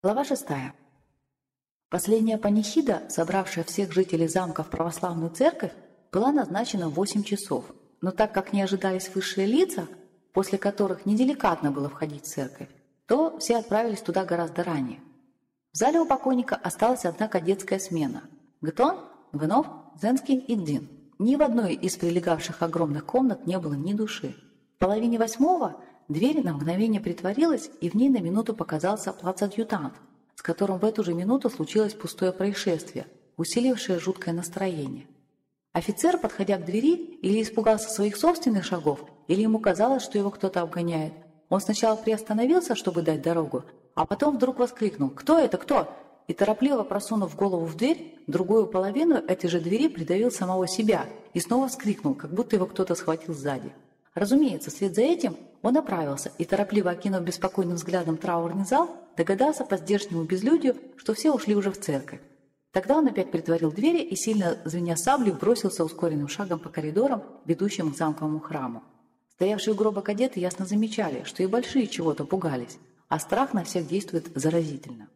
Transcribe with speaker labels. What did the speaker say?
Speaker 1: Глава шестая. Последняя панихида, собравшая всех жителей замка в православную церковь, была назначена в 8 часов. Но так как не ожидались высшие лица, после которых неделикатно было входить в церковь, то все отправились туда гораздо ранее. В зале у покойника осталась одна кадетская смена – Гтон, Гнов, Зенский и Дин. Ни в одной из прилегавших огромных комнат не было ни души. В половине восьмого дверь на мгновение притворилась, и в ней на минуту показался плацадъютант, с которым в эту же минуту случилось пустое происшествие, усилившее жуткое настроение. Офицер, подходя к двери, или испугался своих собственных шагов, или ему казалось, что его кто-то обгоняет. Он сначала приостановился, чтобы дать дорогу, а потом вдруг воскликнул «Кто это? Кто?» и торопливо просунув голову в дверь, другую половину этой же двери придавил самого себя и снова вскрикнул, как будто его кто-то схватил сзади. Разумеется, вслед за этим он оправился и, торопливо окинув беспокойным взглядом траурный зал, догадался по здешнему безлюдию, что все ушли уже в церковь. Тогда он опять притворил двери и, сильно звеня саблей, бросился ускоренным шагом по коридорам, ведущим к замковому храму. Стоявшие у гроба кадеты ясно замечали, что и большие чего-то пугались, а страх на всех действует заразительно.